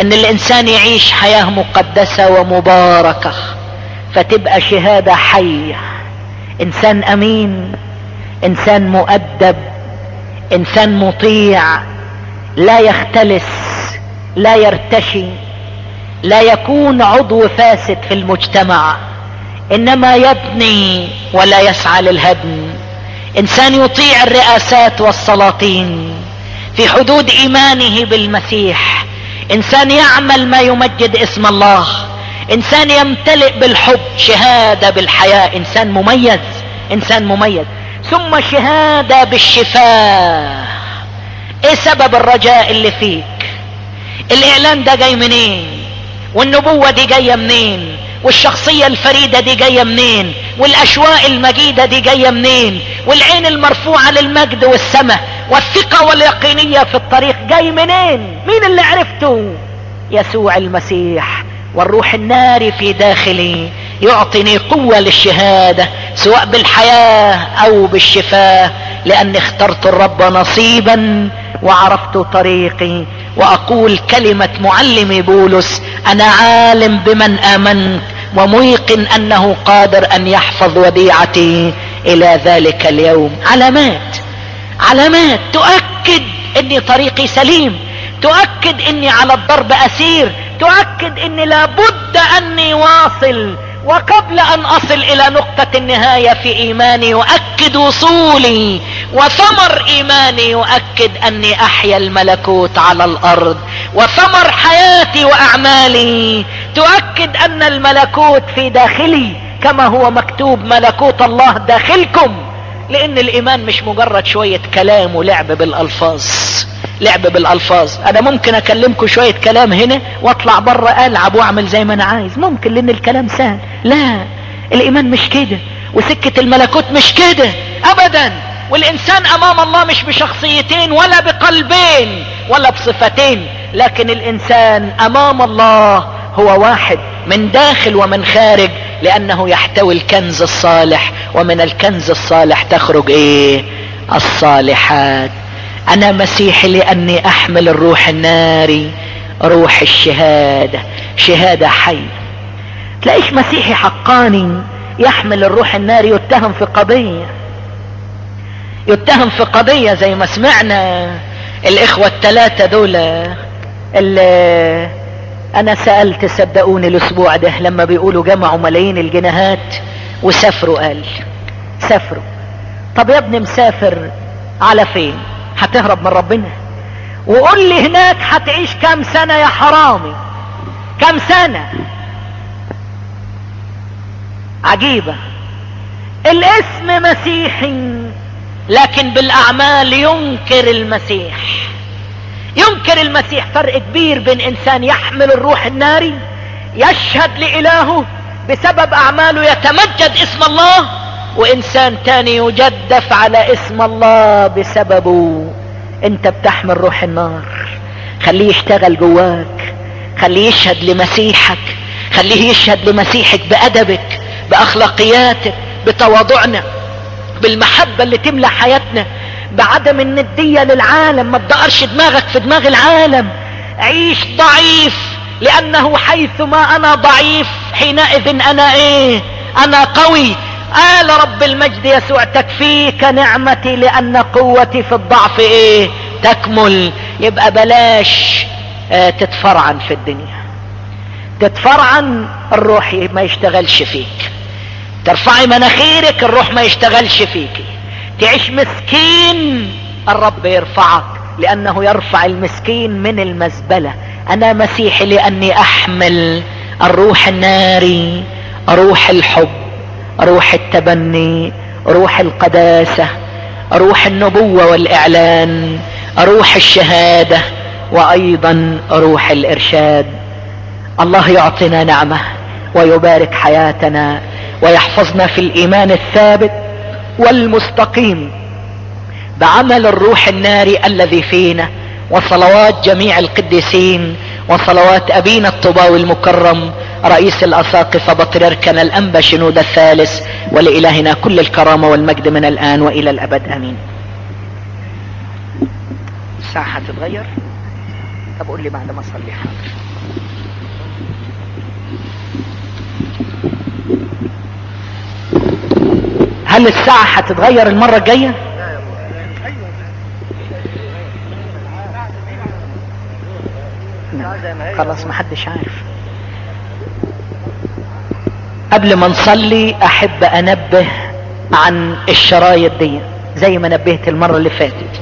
A: إن الإنسان يعيش حياة مقدسة ومباركة فتبقى شهادة حية. إنسان أمين إنسان مؤدب إنسان مطيع لا يختلس لا يرتشي لا يكون عضو فاسد في المجتمع إنما يبني ولا يسعى للهدم. إنسان يطيع الرئاسات والسلاطين في حدود إيمانه بالمسيح إنسان يعمل ما يمجد اسم الله. إنسان يمتلئ بالحب شهادة بالحياة. إنسان مميز إنسان مميز. ثم شهادة بالشفاء. إيه سبب الرجاء اللي فيك؟ الإعلان ده جاي منين؟ والنبوة دي جاية منين؟ والشخصية الفريدة دي جاية منين؟ والأشواق المجيدة دي جاية منين؟ والعين المرفوعة للمجد والسماء والثقة واليقينية في الطريق جاي منين؟ مين اللي عرفته؟ يسوع المسيح. والروح الناري في داخلي يعطيني قوة للشهادة سواء بالحياة أو بالشفاء لأني اخترت الرب نصيبا وعرفت طريقي. وأقول كلمة معلمي بولس أنا عالم بمن آمنت. وميقن أنه قادر أن يحفظ وديعتي إلى ذلك اليوم. علامات علامات. تؤكد إني طريقي سليم. تؤكد إني على الضرب أسير. تؤكد إني لابد أني واصل وقبل أن أصل إلى نقطة النهاية في إيماني يؤكد وصولي وثمر إيماني يؤكد أني أحيا الملكوت على الأرض وثمر حياتي وأعمالي تؤكد أن الملكوت في داخلي كما هو مكتوب ملكوت الله داخلكم لأن الإيمان مش مجرد شوية كلام ولعب بالألفاظ لعب بالألفاظ. أنا ممكن أكلمكم شوية كلام هنا وأطلع بره ألعب وأعمل زي ما أنا عايز. ممكن لأن الكلام سهل. لا الإيمان مش كده. وسكة الملكوت مش كده. ابدا. والإنسان أمام الله مش بشخصيتين ولا بقلبين ولا بصفتين لكن الإنسان أمام الله هو واحد من داخل ومن خارج. لأنه يحتوي الكنز الصالح ومن الكنز الصالح تخرج إيه؟ الصالحات. أنا مسيحي لأني أحمل الروح الناري روح الشهادة. شهادة حية تلاقيش مسيحي حقاني يحمل الروح الناري يتهم في قضية؟ يتهم في قضية زي ما سمعنا الإخوة الثلاثة دول اللي أنا سألت صدقوني الأسبوع ده لما بيقولوا جمعوا ملايين الجنيهات وسافروا قال سافروا. طب يا ابني مسافر على فين؟ هتهرب من ربنا؟ وقول لي هناك هتعيش كام سنة يا حرامي؟ كام سنة؟ عجيبة. الاسم مسيحي لكن بالأعمال ينكر المسيح. ينكر المسيح فرق كبير بين إنسان يحمل الروح الناري يشهد لإلهه بسبب أعماله يتمجد اسم الله وإنسان تاني يجدف على اسم الله بسببه. أنت بتحمل روح النار. خليه يشتغل جواك. خليه يشهد لمسيحك. خليه يشهد لمسيحك بأدبك بأخلاقياتك بتواضعنا بالمحبة اللي تملى حياتنا. بعدم الندية للعالم ما تدقرش دماغك في دماغ العالم. عيش ضعيف لأنه حيثما أنا ضعيف حينئذ أنا إيه؟ أنا قوي. قال رب المجد يسوع تكفيك نعمتي لأن قوتي في الضعف إيه؟ تكمل. يبقى بلاش آه تتفرعن في الدنيا. تتفرعن الروح ما يشتغلش فيك. ترفعي مناخيرك الروح ما يشتغلش فيكي تعيش مسكين الرب يرفعك لأنه يرفع المسكين من المزبلة. أنا مسيحي لأني أحمل الروح الناري روح الحب روح التبني روح القداسة روح النبوة والإعلان روح الشهادة وأيضا روح الإرشاد. الله يعطينا نعمة ويبارك حياتنا ويحفظنا في الإيمان الثابت والمستقيم بعمل الروح الناري الذي فينا وصلوات جميع القديسين وصلوات أبينا الطباوي المكرم رئيس الأساقفة بطريركنا الأنبا شنود الثالث ولإلهنا كل الكرامة والمجد من الآن وإلى الأبد. آمين. الساعة هتتغير طب قول لي بعد ما أصلي. حاضر هل الساعة هتتغير المرة الجاية؟ خلاص محدش عارف. قبل ما نصلي أحب أنبه عن الشرايط دي زي ما نبهت المرة اللي فاتت.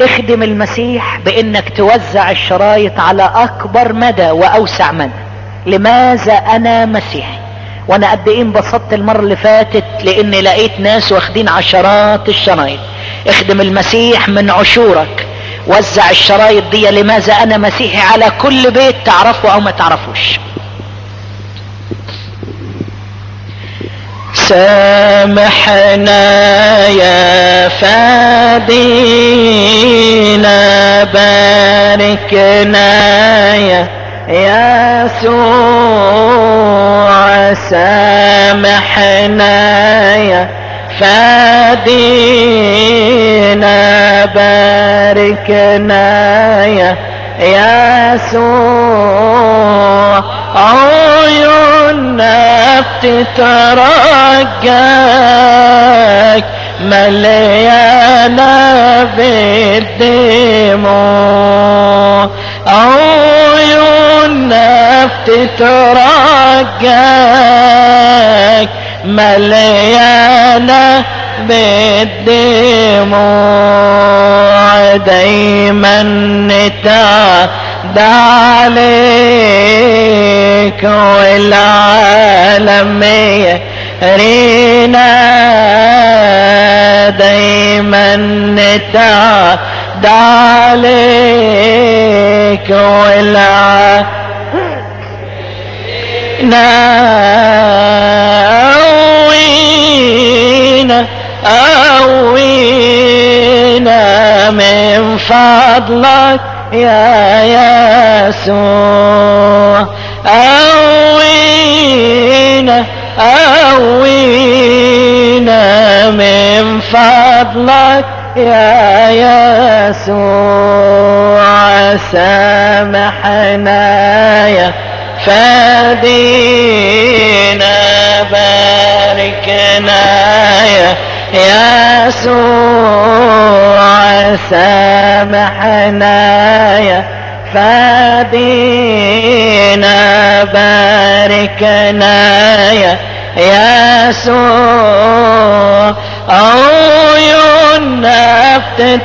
A: اخدم المسيح بإنك توزع الشرايط على أكبر مدى وأوسع مدى. لماذا أنا مسيحي؟ وأنا قد إيه انبسطت المرة اللي فاتت لاني لقيت ناس واخدين عشرات الشرايط. اخدم المسيح من عشورك. وزع الشرايط دي لماذا أنا مسيحي على كل بيت تعرفه أو ما تعرفوش؟ سامحنا يا فادينا باركنا يا يسوع سامحنا يا فادينا باركنا يا يسوع عيوننا بتترجاك مليانة بالدموع عيوننا بتترجاك مليانة بالدموع دايما نتعدى عليك والعالم يرينا دايما نتعدى عليك والعالم ناوينا أوينا من فضلك يا يسوع. أوينا أوينا من فضلك يا يسوع سامحنا يا فادينا باركنا يا يسوع سامحنا يا فادينا باركنا يا يسوع عيوننا بتترجاك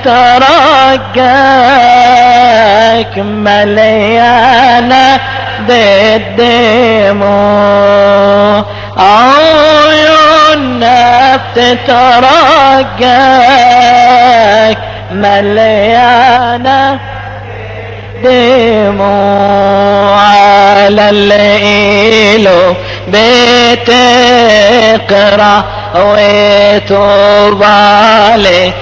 A: مليانة بالدموع عيوننا بتترجاك مليانة دموع. على الليل بتقرأ وتوب عليه